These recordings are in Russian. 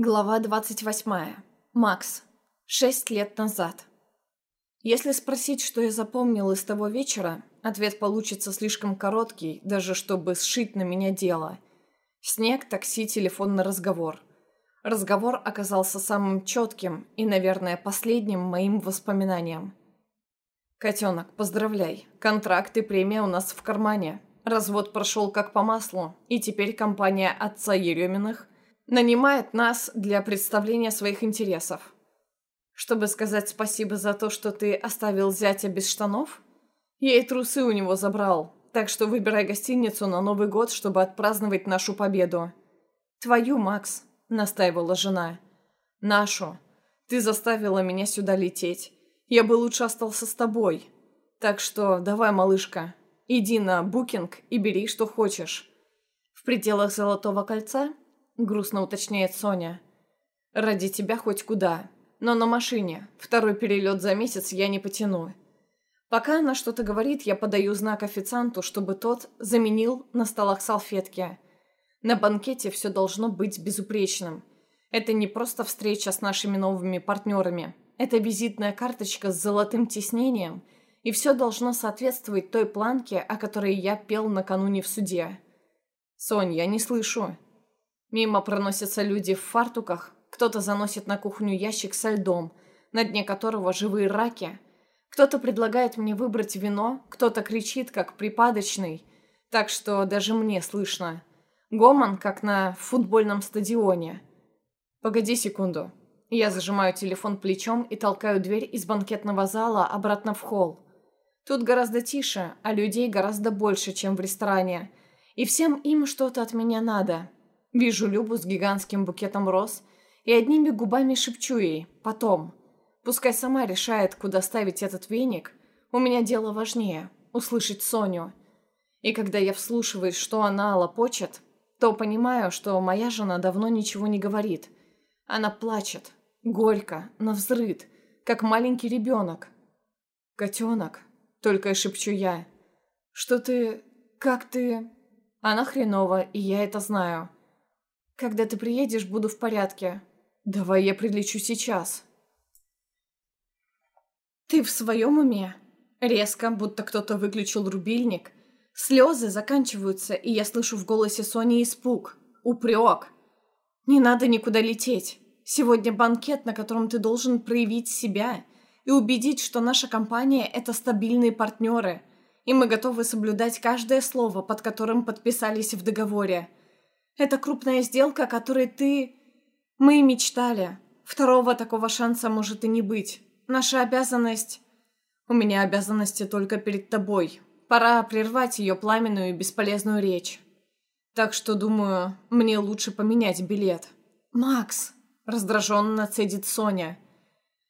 Глава 28. Макс. Шесть лет назад. Если спросить, что я запомнил из того вечера, ответ получится слишком короткий, даже чтобы сшить на меня дело. Снег, такси, телефонный разговор. Разговор оказался самым четким и, наверное, последним моим воспоминанием. «Котенок, поздравляй. Контракт и премия у нас в кармане. Развод прошел как по маслу, и теперь компания отца Ереминых – нанимает нас для представления своих интересов. Чтобы сказать спасибо за то, что ты оставил зятя без штанов? Я и трусы у него забрал, так что выбирай гостиницу на Новый год, чтобы отпраздновать нашу победу. Твою, Макс, настаивала жена. Нашу. Ты заставила меня сюда лететь. Я бы лучше остался с тобой. Так что давай, малышка, иди на букинг и бери, что хочешь. В пределах Золотого кольца грустно уточняет Соня. «Ради тебя хоть куда. Но на машине. Второй перелет за месяц я не потяну». Пока она что-то говорит, я подаю знак официанту, чтобы тот заменил на столах салфетки. На банкете все должно быть безупречным. Это не просто встреча с нашими новыми партнерами. Это визитная карточка с золотым тиснением, и все должно соответствовать той планке, о которой я пел накануне в суде. «Сонь, я не слышу», Мимо проносятся люди в фартуках, кто-то заносит на кухню ящик со льдом, на дне которого живые раки. Кто-то предлагает мне выбрать вино, кто-то кричит, как припадочный, так что даже мне слышно. Гомон, как на футбольном стадионе. «Погоди секунду». Я зажимаю телефон плечом и толкаю дверь из банкетного зала обратно в холл. Тут гораздо тише, а людей гораздо больше, чем в ресторане. И всем им что-то от меня надо. Вижу Любу с гигантским букетом роз и одними губами шепчу ей «потом». Пускай сама решает, куда ставить этот веник. У меня дело важнее – услышать Соню. И когда я вслушиваюсь, что она лопочет, то понимаю, что моя жена давно ничего не говорит. Она плачет, горько, навзрыд, как маленький ребенок. «Котенок», — только и шепчу я. «Что ты... как ты...» Она хренова, и я это знаю. Когда ты приедешь, буду в порядке. Давай я прилечу сейчас. Ты в своем уме? Резко, будто кто-то выключил рубильник. Слезы заканчиваются, и я слышу в голосе Сони испуг, упрек. Не надо никуда лететь. Сегодня банкет, на котором ты должен проявить себя и убедить, что наша компания – это стабильные партнеры, и мы готовы соблюдать каждое слово, под которым подписались в договоре – это крупная сделка, о которой ты... Мы мечтали. Второго такого шанса может и не быть. Наша обязанность... У меня обязанности только перед тобой. Пора прервать ее пламенную и бесполезную речь. Так что, думаю, мне лучше поменять билет. «Макс!» – раздраженно цедит Соня.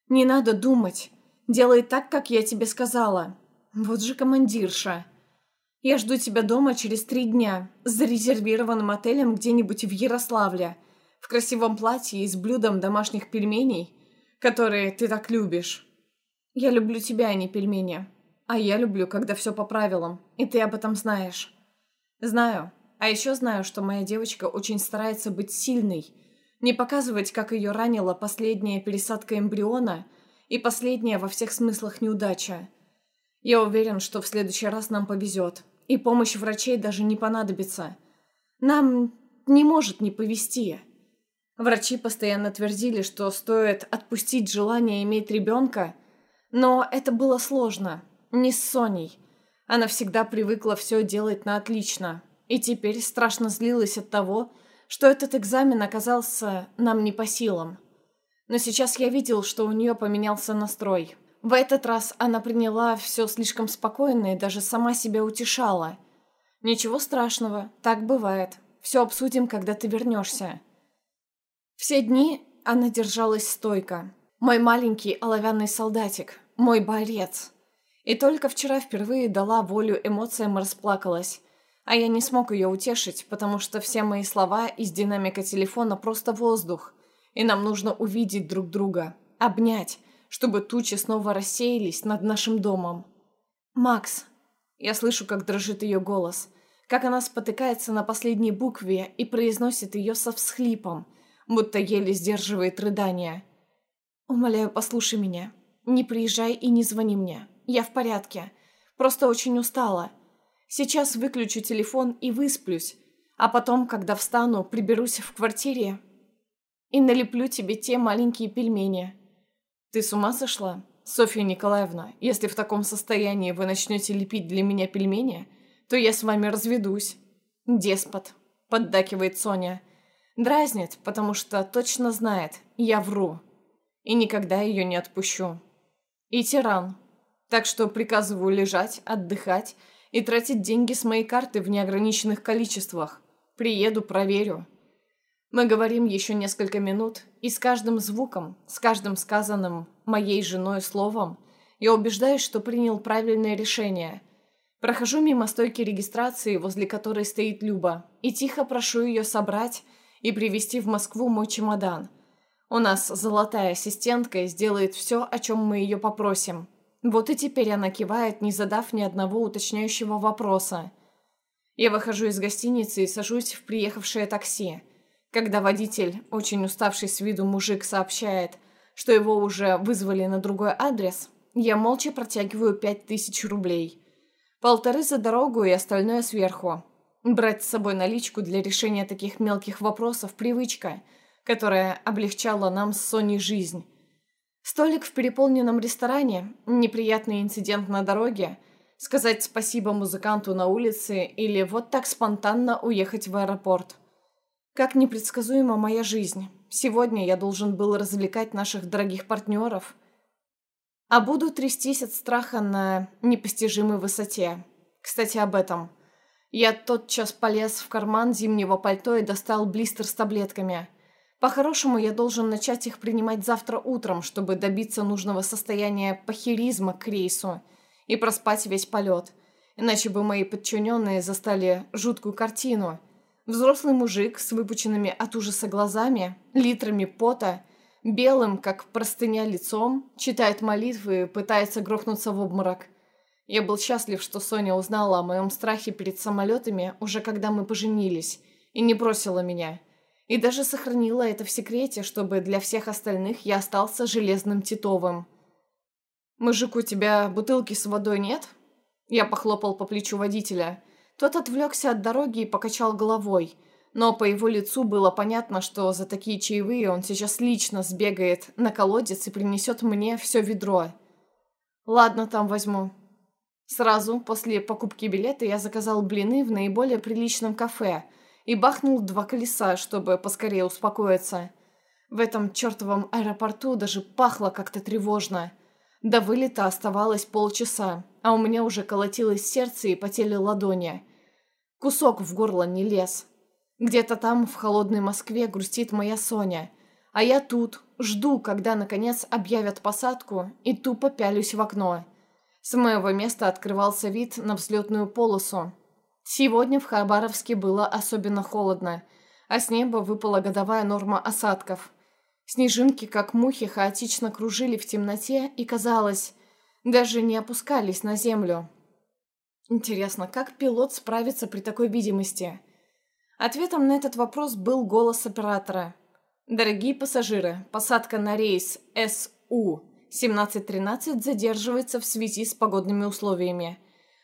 «Не надо думать. Делай так, как я тебе сказала. Вот же командирша». Я жду тебя дома через три дня, с зарезервированным отелем где-нибудь в Ярославле, в красивом платье и с блюдом домашних пельменей, которые ты так любишь. Я люблю тебя, а не пельмени. А я люблю, когда все по правилам, и ты об этом знаешь. Знаю. А еще знаю, что моя девочка очень старается быть сильной, не показывать, как ее ранила последняя пересадка эмбриона и последняя во всех смыслах неудача. Я уверен, что в следующий раз нам повезет, и помощь врачей даже не понадобится. Нам не может не повезти. Врачи постоянно твердили, что стоит отпустить желание иметь ребенка, но это было сложно. Не с Соней. Она всегда привыкла все делать на отлично, и теперь страшно злилась от того, что этот экзамен оказался нам не по силам. Но сейчас я видел, что у нее поменялся настрой – в этот раз она приняла все слишком спокойно и даже сама себя утешала. «Ничего страшного, так бывает. Все обсудим, когда ты вернешься». Все дни она держалась стойко. Мой маленький оловянный солдатик, мой борец. И только вчера впервые дала волю эмоциям и расплакалась. А я не смог ее утешить, потому что все мои слова из динамика телефона просто воздух. И нам нужно увидеть друг друга, обнять, чтобы тучи снова рассеялись над нашим домом. «Макс!» Я слышу, как дрожит ее голос, как она спотыкается на последней букве и произносит ее со всхлипом, будто еле сдерживает рыдания. «Умоляю, послушай меня. Не приезжай и не звони мне. Я в порядке. Просто очень устала. Сейчас выключу телефон и высплюсь, а потом, когда встану, приберусь в квартире и налеплю тебе те маленькие пельмени. Ты с ума сошла, Софья Николаевна? Если в таком состоянии вы начнете лепить для меня пельмени, то я с вами разведусь. Деспот, поддакивает Соня. Дразнит, потому что точно знает, я вру. И никогда ее не отпущу. И тиран. Так что приказываю лежать, отдыхать и тратить деньги с моей карты в неограниченных количествах. Приеду, проверю. Мы говорим еще несколько минут, и с каждым звуком, с каждым сказанным моей женой словом, я убеждаюсь, что принял правильное решение. Прохожу мимо стойки регистрации, возле которой стоит Люба, и тихо прошу ее собрать и привезти в Москву мой чемодан. У нас золотая ассистентка и сделает все, о чем мы ее попросим. Вот и теперь она кивает, не задав ни одного уточняющего вопроса. Я выхожу из гостиницы и сажусь в приехавшее такси. Когда водитель, очень уставший с виду мужик, сообщает, что его уже вызвали на другой адрес, я молча протягиваю пять тысяч рублей. Полторы за дорогу и остальное сверху. Брать с собой наличку для решения таких мелких вопросов – привычка, которая облегчала нам с Соней жизнь. Столик в переполненном ресторане, неприятный инцидент на дороге, сказать спасибо музыканту на улице или вот так спонтанно уехать в аэропорт. Как непредсказуема моя жизнь. Сегодня я должен был развлекать наших дорогих партнеров, а буду трястись от страха на непостижимой высоте. Кстати, об этом. Я тотчас полез в карман зимнего пальто и достал блистер с таблетками – по-хорошему, я должен начать их принимать завтра утром, чтобы добиться нужного состояния похеризма к рейсу и проспать весь полет. Иначе бы мои подчиненные застали жуткую картину. Взрослый мужик с выпученными от ужаса глазами, литрами пота, белым, как простыня лицом, читает молитвы и пытается грохнуться в обморок. Я был счастлив, что Соня узнала о моем страхе перед самолетами уже когда мы поженились, и не бросила меня. И даже сохранила это в секрете, чтобы для всех остальных я остался железным Титовым. «Мужик, у тебя бутылки с водой нет?» Я похлопал по плечу водителя. Тот отвлекся от дороги и покачал головой. Но по его лицу было понятно, что за такие чаевые он сейчас лично сбегает на колодец и принесет мне все ведро. «Ладно, там возьму». Сразу после покупки билета я заказал блины в наиболее приличном кафе – и бахнул два колеса, чтобы поскорее успокоиться. В этом чертовом аэропорту даже пахло как-то тревожно. До вылета оставалось полчаса, а у меня уже колотилось сердце и потели ладони. Кусок в горло не лез. Где-то там, в холодной Москве, грустит моя Соня. А я тут, жду, когда, наконец, объявят посадку, и тупо пялюсь в окно. С моего места открывался вид на взлетную полосу, Сегодня в Хабаровске было особенно холодно, а с неба выпала годовая норма осадков. Снежинки, как мухи, хаотично кружили в темноте и, казалось, даже не опускались на землю. Интересно, как пилот справится при такой видимости? Ответом на этот вопрос был голос оператора. «Дорогие пассажиры, посадка на рейс СУ-1713 задерживается в связи с погодными условиями.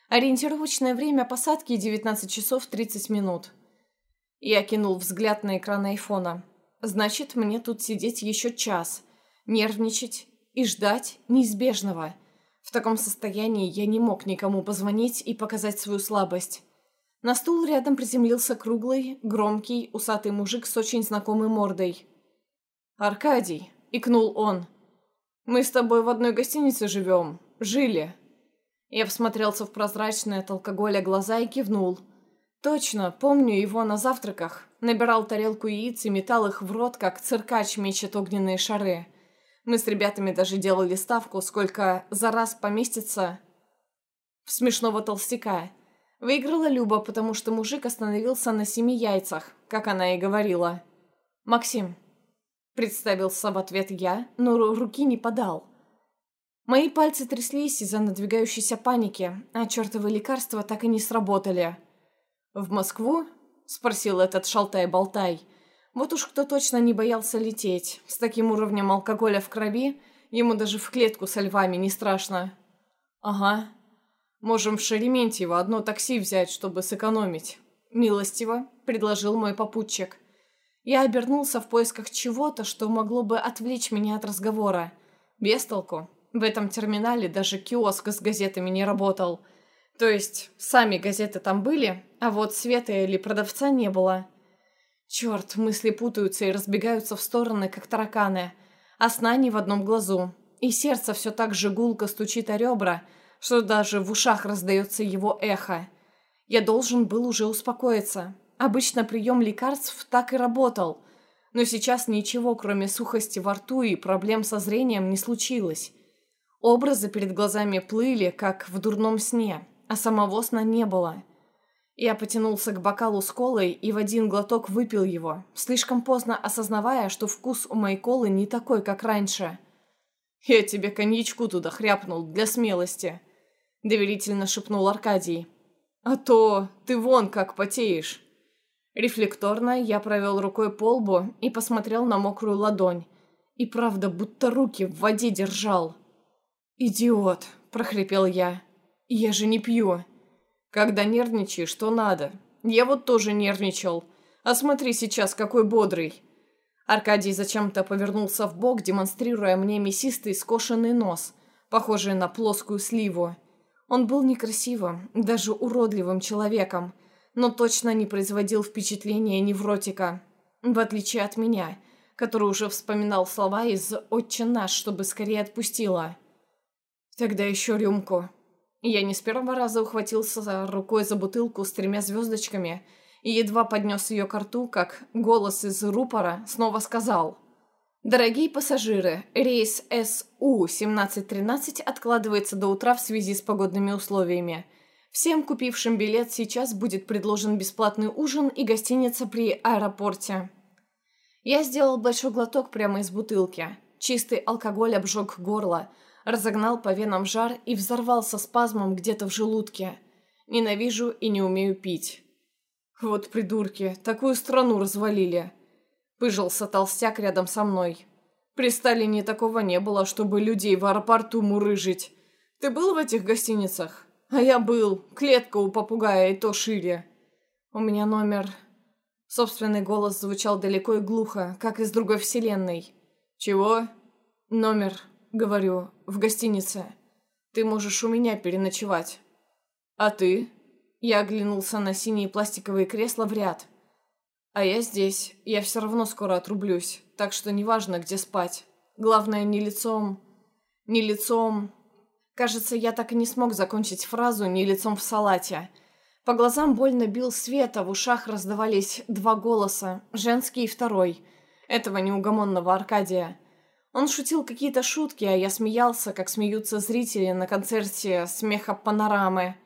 Ориентировочное время посадки 19 часов 30 минут. Я кинул взгляд на экран айфона. Значит, мне тут сидеть еще час, нервничать и ждать неизбежного. В таком состоянии я не мог никому позвонить и показать свою слабость. На стул рядом приземлился круглый, громкий, усатый мужик с очень знакомой мордой. «Аркадий!» — икнул он. «Мы с тобой в одной гостинице живем. Жили. Я всмотрелся в прозрачные от алкоголя глаза и кивнул. Точно, помню его на завтраках. Набирал тарелку яиц и метал их в рот, как циркач мечет огненные шары. Мы с ребятами даже делали ставку, сколько за раз поместится в смешного толстяка. Выиграла Люба, потому что мужик остановился на семи яйцах, как она и говорила. «Максим», — представился в ответ я, но руки не подал. Мои пальцы тряслись из-за надвигающейся паники, а чертовы лекарства так и не сработали. «В Москву?» – спросил этот шалтай-болтай. Вот уж кто точно не боялся лететь. С таким уровнем алкоголя в крови ему даже в клетку со львами не страшно. Ага. Можем в Шереметьево одно такси взять, чтобы сэкономить. Милостиво, предложил мой попутчик. Я обернулся в поисках чего-то, что могло бы отвлечь меня от разговора. Без толку. В этом терминале даже киоск с газетами не работал. То есть, сами газеты там были, а вот света или продавца не было. Черт, мысли путаются и разбегаются в стороны, как тараканы. А сна не в одном глазу. И сердце все так же гулко стучит о ребра, что даже в ушах раздается его эхо. Я должен был уже успокоиться. Обычно прием лекарств так и работал. Но сейчас ничего, кроме сухости во рту и проблем со зрением, не случилось. Образы перед глазами плыли, как в дурном сне, а самого сна не было. Я потянулся к бокалу с колой и в один глоток выпил его, слишком поздно осознавая, что вкус у моей колы не такой, как раньше. «Я тебе коньячку туда хряпнул для смелости», — доверительно шепнул Аркадий. «А то ты вон как потеешь». Рефлекторно я провел рукой по лбу и посмотрел на мокрую ладонь. И правда, будто руки в воде держал. «Идиот!» – прохрипел я. «Я же не пью!» Когда нервничаешь, что надо. Я вот тоже нервничал. А смотри сейчас, какой бодрый. Аркадий зачем-то повернулся в бок, демонстрируя мне мясистый скошенный нос, похожий на плоскую сливу. Он был некрасивым, даже уродливым человеком, но точно не производил впечатления невротика. В отличие от меня, который уже вспоминал слова из «Отче наш», чтобы скорее отпустила. «Тогда еще рюмку», я не с первого раза ухватился за рукой за бутылку с тремя звездочками и едва поднес ее к рту, как голос из рупора снова сказал «Дорогие пассажиры, рейс СУ-1713 откладывается до утра в связи с погодными условиями. Всем купившим билет сейчас будет предложен бесплатный ужин и гостиница при аэропорте». Я сделал большой глоток прямо из бутылки. Чистый алкоголь обжег горло – разогнал по венам жар и взорвался спазмом где-то в желудке. Ненавижу и не умею пить. Вот придурки, такую страну развалили. Пыжился толстяк рядом со мной. При Сталине такого не было, чтобы людей в аэропорту мурыжить. Ты был в этих гостиницах? А я был. Клетка у попугая и то шире. У меня номер... Собственный голос звучал далеко и глухо, как из другой вселенной. «Чего?» «Номер говорю, в гостинице. Ты можешь у меня переночевать. А ты? Я оглянулся на синие пластиковые кресла в ряд. А я здесь. Я все равно скоро отрублюсь. Так что неважно, где спать. Главное, не лицом... Не лицом... Кажется, я так и не смог закончить фразу «не лицом в салате». По глазам больно бил свет, а в ушах раздавались два голоса, женский и второй, этого неугомонного Аркадия. Он шутил какие-то шутки, а я смеялся, как смеются зрители на концерте смеха панорамы.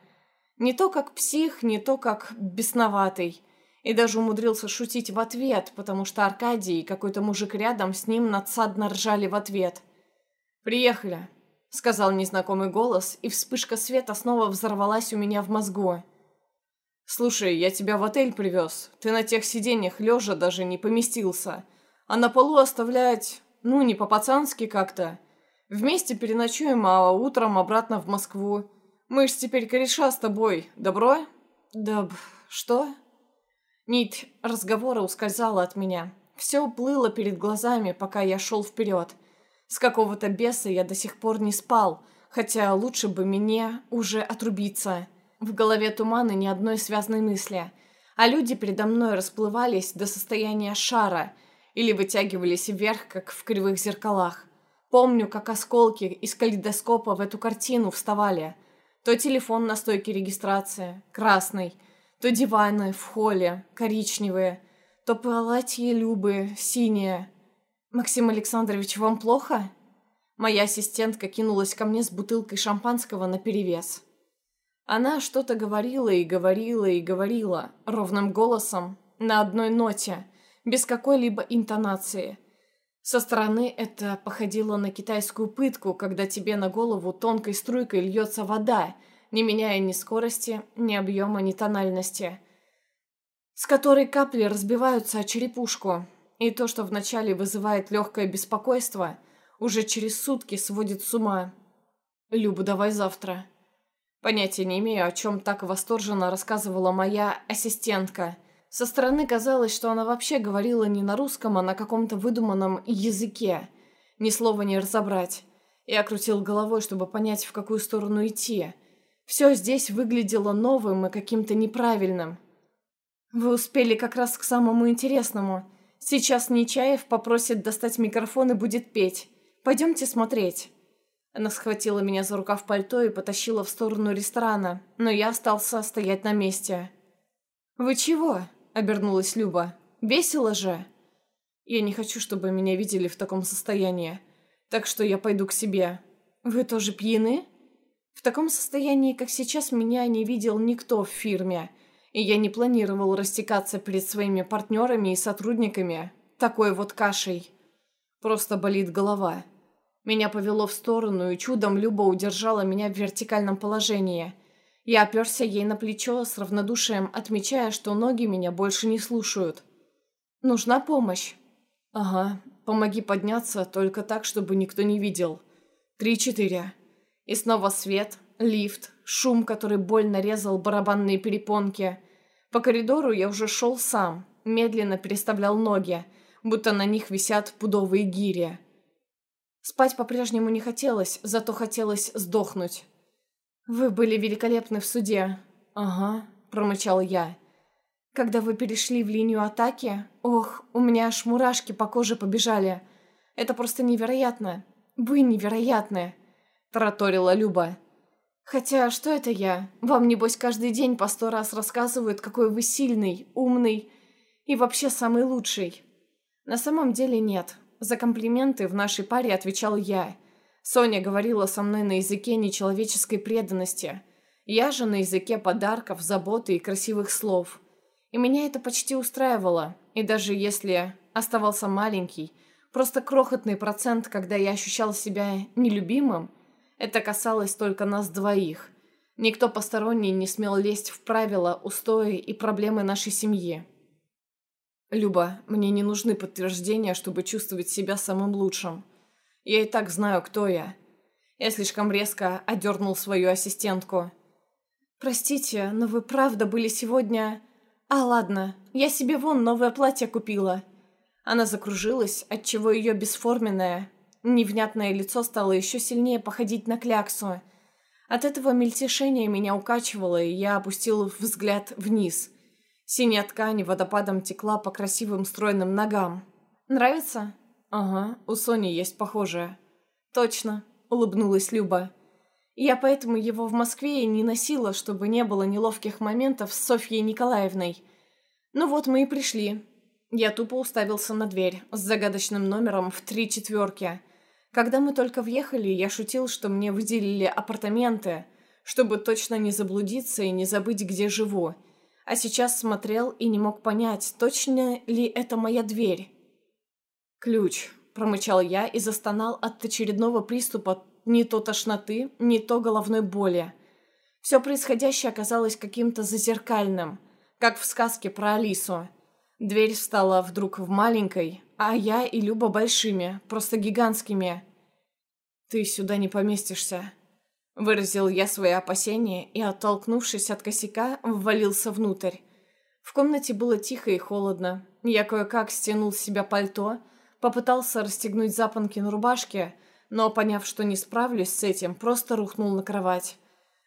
Не то как псих, не то как бесноватый. И даже умудрился шутить в ответ, потому что Аркадий и какой-то мужик рядом с ним надсадно ржали в ответ. «Приехали», — сказал незнакомый голос, и вспышка света снова взорвалась у меня в мозгу. «Слушай, я тебя в отель привез. Ты на тех сиденьях лежа даже не поместился. А на полу оставлять ну, не по-пацански как-то. Вместе переночуем, а утром обратно в Москву. Мы ж теперь кореша с тобой. Добро? Да... что? Нить разговора ускользала от меня. Все уплыло перед глазами, пока я шел вперед. С какого-то беса я до сих пор не спал, хотя лучше бы мне уже отрубиться. В голове тумана ни одной связной мысли. А люди передо мной расплывались до состояния шара — или вытягивались вверх, как в кривых зеркалах. Помню, как осколки из калейдоскопа в эту картину вставали. То телефон на стойке регистрации, красный, то диваны в холле, коричневые, то платье Любы, синее. «Максим Александрович, вам плохо?» Моя ассистентка кинулась ко мне с бутылкой шампанского наперевес. Она что-то говорила и говорила и говорила, ровным голосом, на одной ноте – без какой-либо интонации. Со стороны это походило на китайскую пытку, когда тебе на голову тонкой струйкой льется вода, не меняя ни скорости, ни объема, ни тональности, с которой капли разбиваются о черепушку. И то, что вначале вызывает легкое беспокойство, уже через сутки сводит с ума. «Люба, давай завтра». Понятия не имею, о чем так восторженно рассказывала моя ассистентка. Со стороны казалось, что она вообще говорила не на русском, а на каком-то выдуманном языке. Ни слова не разобрать. Я крутил головой, чтобы понять, в какую сторону идти. Все здесь выглядело новым и каким-то неправильным. «Вы успели как раз к самому интересному. Сейчас Нечаев попросит достать микрофон и будет петь. Пойдемте смотреть». Она схватила меня за рукав пальто и потащила в сторону ресторана, но я остался стоять на месте. «Вы чего?» – обернулась Люба. «Весело же!» «Я не хочу, чтобы меня видели в таком состоянии, так что я пойду к себе. Вы тоже пьяны?» В таком состоянии, как сейчас, меня не видел никто в фирме, и я не планировал растекаться перед своими партнерами и сотрудниками такой вот кашей. Просто болит голова. Меня повело в сторону, и чудом Люба удержала меня в вертикальном положении. Я оперся ей на плечо с равнодушием, отмечая, что ноги меня больше не слушают. «Нужна помощь?» «Ага, помоги подняться, только так, чтобы никто не видел. Три-четыре». И снова свет, лифт, шум, который больно резал барабанные перепонки. По коридору я уже шел сам, медленно переставлял ноги, будто на них висят пудовые гири. Спать по-прежнему не хотелось, зато хотелось сдохнуть. «Вы были великолепны в суде». «Ага», – промычал я. «Когда вы перешли в линию атаки, ох, у меня аж мурашки по коже побежали. Это просто невероятно. Вы невероятны», – тараторила Люба. «Хотя, что это я? Вам, небось, каждый день по сто раз рассказывают, какой вы сильный, умный и вообще самый лучший. На самом деле нет. За комплименты в нашей паре отвечал я. Соня говорила со мной на языке нечеловеческой преданности. Я же на языке подарков, заботы и красивых слов. И меня это почти устраивало. И даже если оставался маленький, просто крохотный процент, когда я ощущал себя нелюбимым, это касалось только нас двоих. Никто посторонний не смел лезть в правила, устои и проблемы нашей семьи. «Люба, мне не нужны подтверждения, чтобы чувствовать себя самым лучшим. Я и так знаю, кто я». Я слишком резко одернул свою ассистентку. «Простите, но вы правда были сегодня...» «А, ладно, я себе вон новое платье купила». Она закружилась, отчего ее бесформенное, невнятное лицо стало еще сильнее походить на кляксу. От этого мельтешения меня укачивало, и я опустил взгляд вниз – Синяя ткань водопадом текла по красивым стройным ногам. «Нравится?» «Ага, у Сони есть похожее». «Точно», — улыбнулась Люба. «Я поэтому его в Москве и не носила, чтобы не было неловких моментов с Софьей Николаевной. Ну вот мы и пришли». Я тупо уставился на дверь с загадочным номером в три четверки. Когда мы только въехали, я шутил, что мне выделили апартаменты, чтобы точно не заблудиться и не забыть, где живу — а сейчас смотрел и не мог понять, точно ли это моя дверь. «Ключ», – промычал я и застонал от очередного приступа не то тошноты, не то головной боли. Все происходящее оказалось каким-то зазеркальным, как в сказке про Алису. Дверь стала вдруг в маленькой, а я и Люба большими, просто гигантскими. «Ты сюда не поместишься», Выразил я свои опасения и, оттолкнувшись от косяка, ввалился внутрь. В комнате было тихо и холодно. Я кое-как стянул с себя пальто, попытался расстегнуть запонки на рубашке, но, поняв, что не справлюсь с этим, просто рухнул на кровать.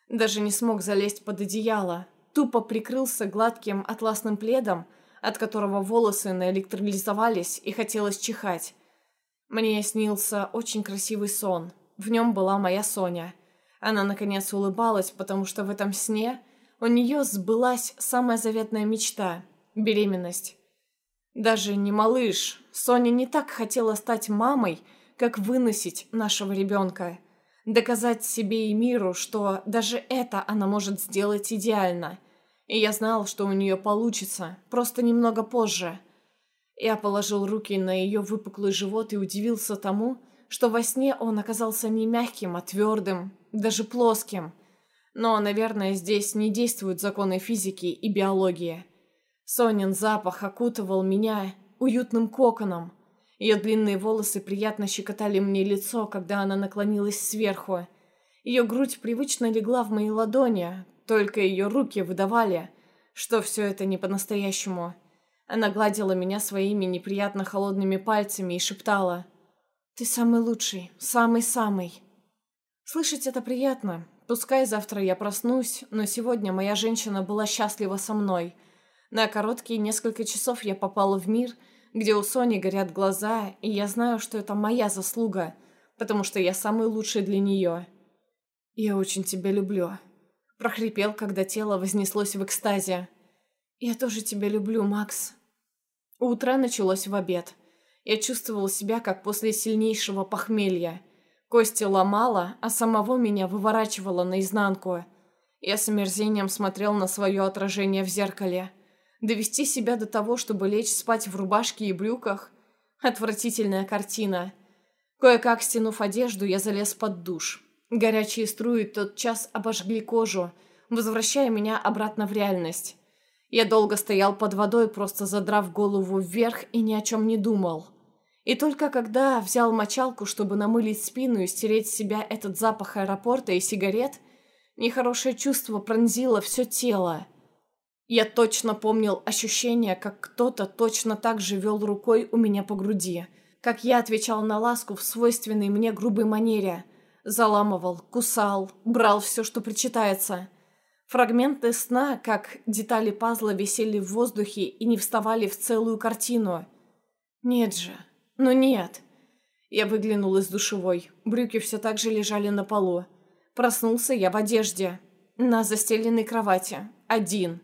Даже не смог залезть под одеяло. Тупо прикрылся гладким атласным пледом, от которого волосы наэлектролизовались и хотелось чихать. Мне снился очень красивый сон. В нем была моя Соня. Она, наконец, улыбалась, потому что в этом сне у нее сбылась самая заветная мечта – беременность. Даже не малыш. Соня не так хотела стать мамой, как выносить нашего ребенка. Доказать себе и миру, что даже это она может сделать идеально. И я знал, что у нее получится, просто немного позже. Я положил руки на ее выпуклый живот и удивился тому, что во сне он оказался не мягким, а твердым, даже плоским. Но, наверное, здесь не действуют законы физики и биологии. Сонин запах окутывал меня, уютным коконом. Ее длинные волосы приятно щекотали мне лицо, когда она наклонилась сверху. Ее грудь привычно легла в мои ладони, только ее руки выдавали, что все это не по-настоящему. Она гладила меня своими неприятно холодными пальцами и шептала «Ты самый лучший, самый-самый». Слышать это приятно. Пускай завтра я проснусь, но сегодня моя женщина была счастлива со мной. На короткие несколько часов я попала в мир, где у Сони горят глаза, и я знаю, что это моя заслуга, потому что я самый лучший для нее. «Я очень тебя люблю», – прохрипел, когда тело вознеслось в экстазе. «Я тоже тебя люблю, Макс». Утро началось в обед. Я чувствовал себя, как после сильнейшего похмелья. Кости ломала, а самого меня выворачивало наизнанку. Я с омерзением смотрел на свое отражение в зеркале – Довести себя до того, чтобы лечь спать в рубашке и брюках – отвратительная картина. Кое-как стянув одежду, я залез под душ. Горячие струи тот час обожгли кожу, возвращая меня обратно в реальность. Я долго стоял под водой, просто задрав голову вверх и ни о чем не думал. И только когда взял мочалку, чтобы намылить спину и стереть с себя этот запах аэропорта и сигарет, нехорошее чувство пронзило все тело. Я точно помнил ощущение, как кто-то точно так же вел рукой у меня по груди, как я отвечал на ласку в свойственной мне грубой манере. Заламывал, кусал, брал все, что причитается. Фрагменты сна, как детали пазла, висели в воздухе и не вставали в целую картину. Нет же, ну нет. Я выглянул из душевой. Брюки все так же лежали на полу. Проснулся я в одежде. На застеленной кровати. Один.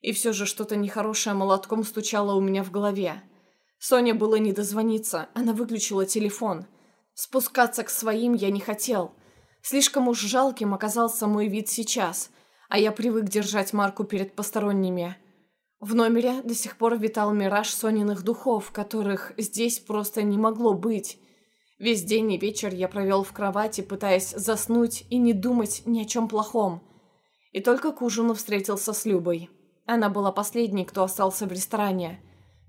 И все же что-то нехорошее молотком стучало у меня в голове. Соне было не дозвониться, она выключила телефон. Спускаться к своим я не хотел. Слишком уж жалким оказался мой вид сейчас, а я привык держать марку перед посторонними. В номере до сих пор витал мираж Сониных духов, которых здесь просто не могло быть. Весь день и вечер я провел в кровати, пытаясь заснуть и не думать ни о чем плохом. И только к ужину встретился с Любой. Она была последней, кто остался в ресторане.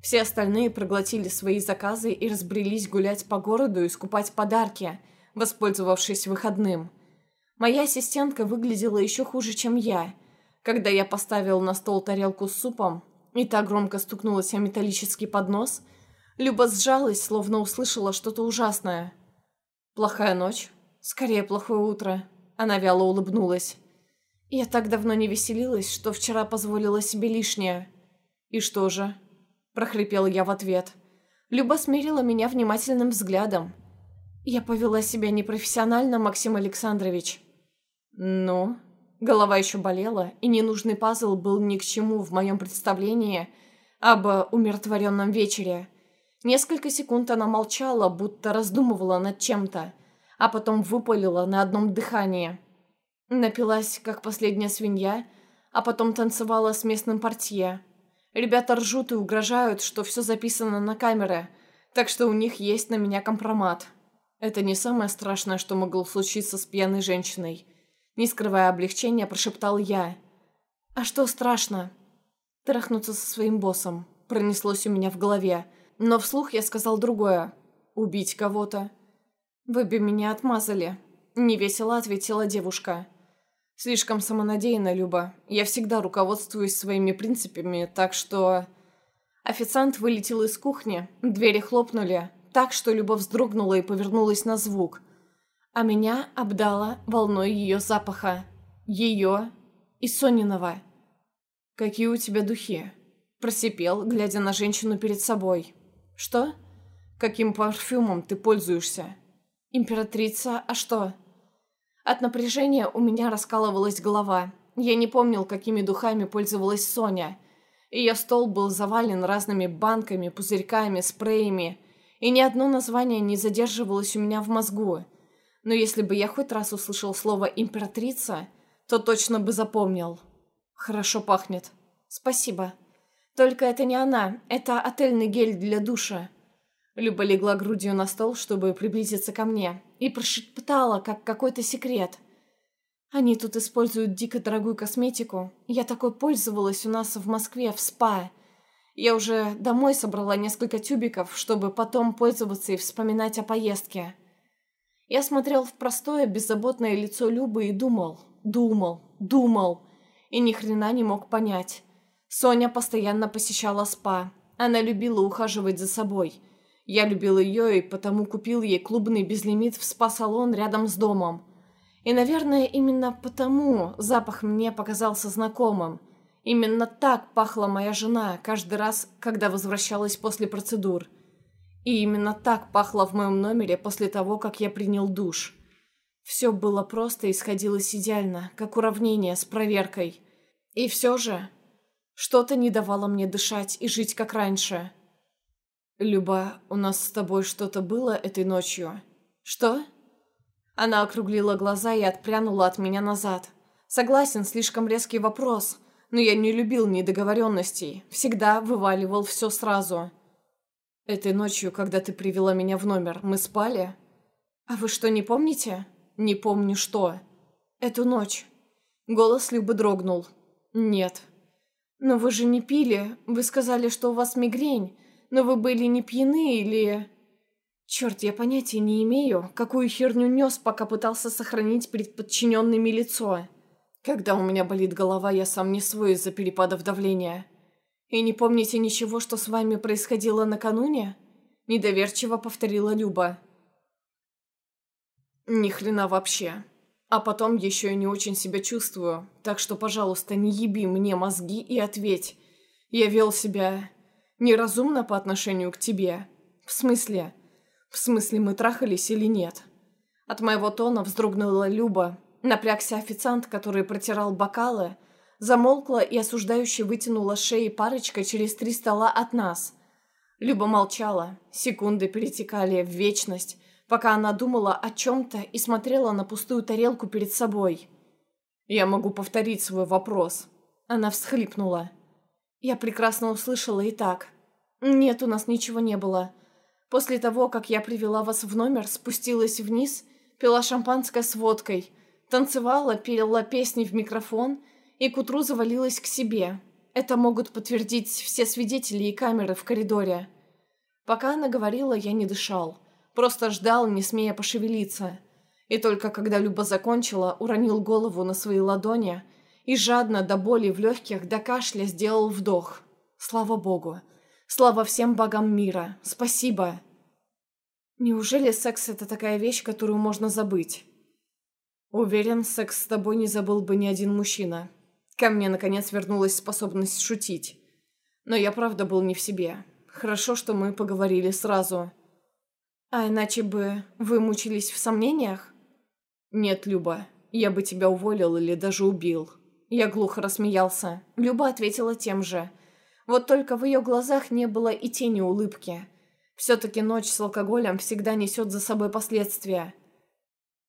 Все остальные проглотили свои заказы и разбрелись гулять по городу и скупать подарки, воспользовавшись выходным. Моя ассистентка выглядела еще хуже, чем я. Когда я поставил на стол тарелку с супом, и та громко стукнулась о металлический поднос, Люба сжалась, словно услышала что-то ужасное. «Плохая ночь? Скорее, плохое утро». Она вяло улыбнулась. Я так давно не веселилась, что вчера позволила себе лишнее. «И что же?» – прохрипела я в ответ. Люба смирила меня внимательным взглядом. «Я повела себя непрофессионально, Максим Александрович». «Ну?» Голова еще болела, и ненужный пазл был ни к чему в моем представлении об умиротворенном вечере. Несколько секунд она молчала, будто раздумывала над чем-то, а потом выпалила на одном дыхании – Напилась, как последняя свинья, а потом танцевала с местным портье. Ребята ржут и угрожают, что все записано на камеры, так что у них есть на меня компромат. Это не самое страшное, что могло случиться с пьяной женщиной. Не скрывая облегчения, прошептал я. «А что страшно?» «Трахнуться со своим боссом», пронеслось у меня в голове. Но вслух я сказал другое. «Убить кого-то». «Вы бы меня отмазали», — невесело ответила девушка. Слишком самонадеянно, Люба. Я всегда руководствуюсь своими принципами, так что... Официант вылетел из кухни, двери хлопнули, так что Люба вздрогнула и повернулась на звук. А меня обдала волной ее запаха. Ее и Сониного. «Какие у тебя духи?» Просипел, глядя на женщину перед собой. «Что? Каким парфюмом ты пользуешься?» «Императрица, а что?» От напряжения у меня раскалывалась голова. Я не помнил, какими духами пользовалась Соня. Ее стол был завален разными банками, пузырьками, спреями, и ни одно название не задерживалось у меня в мозгу. Но если бы я хоть раз услышал слово «императрица», то точно бы запомнил. Хорошо пахнет. Спасибо. Только это не она, это отельный гель для душа. Люба легла грудью на стол, чтобы приблизиться ко мне, и прошептала, как какой-то секрет. «Они тут используют дико дорогую косметику. Я такой пользовалась у нас в Москве, в СПА. Я уже домой собрала несколько тюбиков, чтобы потом пользоваться и вспоминать о поездке. Я смотрел в простое, беззаботное лицо Любы и думал, думал, думал, и ни хрена не мог понять. Соня постоянно посещала спа. Она любила ухаживать за собой. Я любил ее и потому купил ей клубный безлимит в спа-салон рядом с домом. И, наверное, именно потому запах мне показался знакомым. Именно так пахла моя жена каждый раз, когда возвращалась после процедур. И именно так пахло в моем номере после того, как я принял душ. Все было просто и сходилось идеально, как уравнение с проверкой. И все же, что-то не давало мне дышать и жить как раньше. «Люба, у нас с тобой что-то было этой ночью?» «Что?» Она округлила глаза и отпрянула от меня назад. Согласен, слишком резкий вопрос, но я не любил недоговоренностей, всегда вываливал все сразу. Этой ночью, когда ты привела меня в номер, мы спали? А вы что, не помните? Не помню что. Эту ночь. Голос Любы дрогнул. Нет. Но вы же не пили. Вы сказали, что у вас мигрень. Но вы были не пьяны или... Черт, я понятия не имею, какую херню нес, пока пытался сохранить перед подчиненными лицо. Когда у меня болит голова, я сам не свой из-за перепадов давления. И не помните ничего, что с вами происходило накануне? Недоверчиво повторила Люба. Ни хрена вообще. А потом еще и не очень себя чувствую, так что, пожалуйста, не еби мне мозги и ответь. Я вел себя неразумно по отношению к тебе. В смысле? В смысле, мы трахались или нет? От моего тона вздрогнула Люба. Напрягся официант, который протирал бокалы, замолкла и осуждающе вытянула шеи парочка через три стола от нас. Люба молчала. Секунды перетекали в вечность, пока она думала о чем-то и смотрела на пустую тарелку перед собой. «Я могу повторить свой вопрос». Она всхлипнула. Я прекрасно услышала и так. «Нет, у нас ничего не было. После того, как я привела вас в номер, спустилась вниз, пила шампанское с водкой, танцевала, пела песни в микрофон и к утру завалилась к себе. Это могут подтвердить все свидетели и камеры в коридоре. Пока она говорила, я не дышал. Просто ждал, не смея пошевелиться. И только когда Люба закончила, уронил голову на свои ладони и жадно до боли в легких, до кашля сделал вдох. Слава богу. Слава всем богам мира. Спасибо. Неужели секс — это такая вещь, которую можно забыть? Уверен, секс с тобой не забыл бы ни один мужчина. Ко мне, наконец, вернулась способность шутить. Но я правда был не в себе. Хорошо, что мы поговорили сразу. А иначе бы вы мучились в сомнениях? Нет, Люба, я бы тебя уволил или даже убил. Я глухо рассмеялся. Люба ответила тем же. Вот только в ее глазах не было и тени улыбки. Все-таки ночь с алкоголем всегда несет за собой последствия.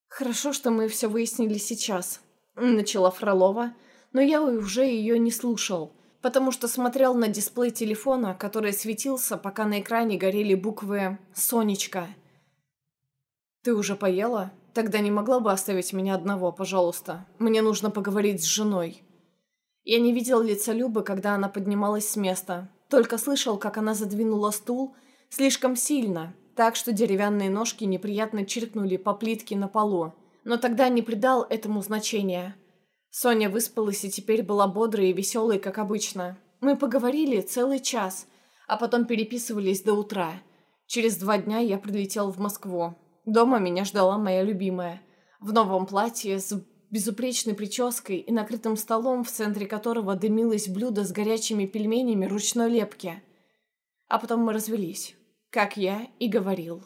«Хорошо, что мы все выяснили сейчас», — начала Фролова, но я уже ее не слушал, потому что смотрел на дисплей телефона, который светился, пока на экране горели буквы «Сонечка». «Ты уже поела? Тогда не могла бы оставить меня одного, пожалуйста. Мне нужно поговорить с женой». Я не видел лица Любы, когда она поднималась с места. Только слышал, как она задвинула стул слишком сильно, так что деревянные ножки неприятно чиркнули по плитке на полу. Но тогда не придал этому значения. Соня выспалась и теперь была бодрой и веселой, как обычно. Мы поговорили целый час, а потом переписывались до утра. Через два дня я прилетел в Москву. Дома меня ждала моя любимая. В новом платье, с безупречной прической и накрытым столом, в центре которого дымилось блюдо с горячими пельменями ручной лепки. А потом мы развелись, как я и говорил.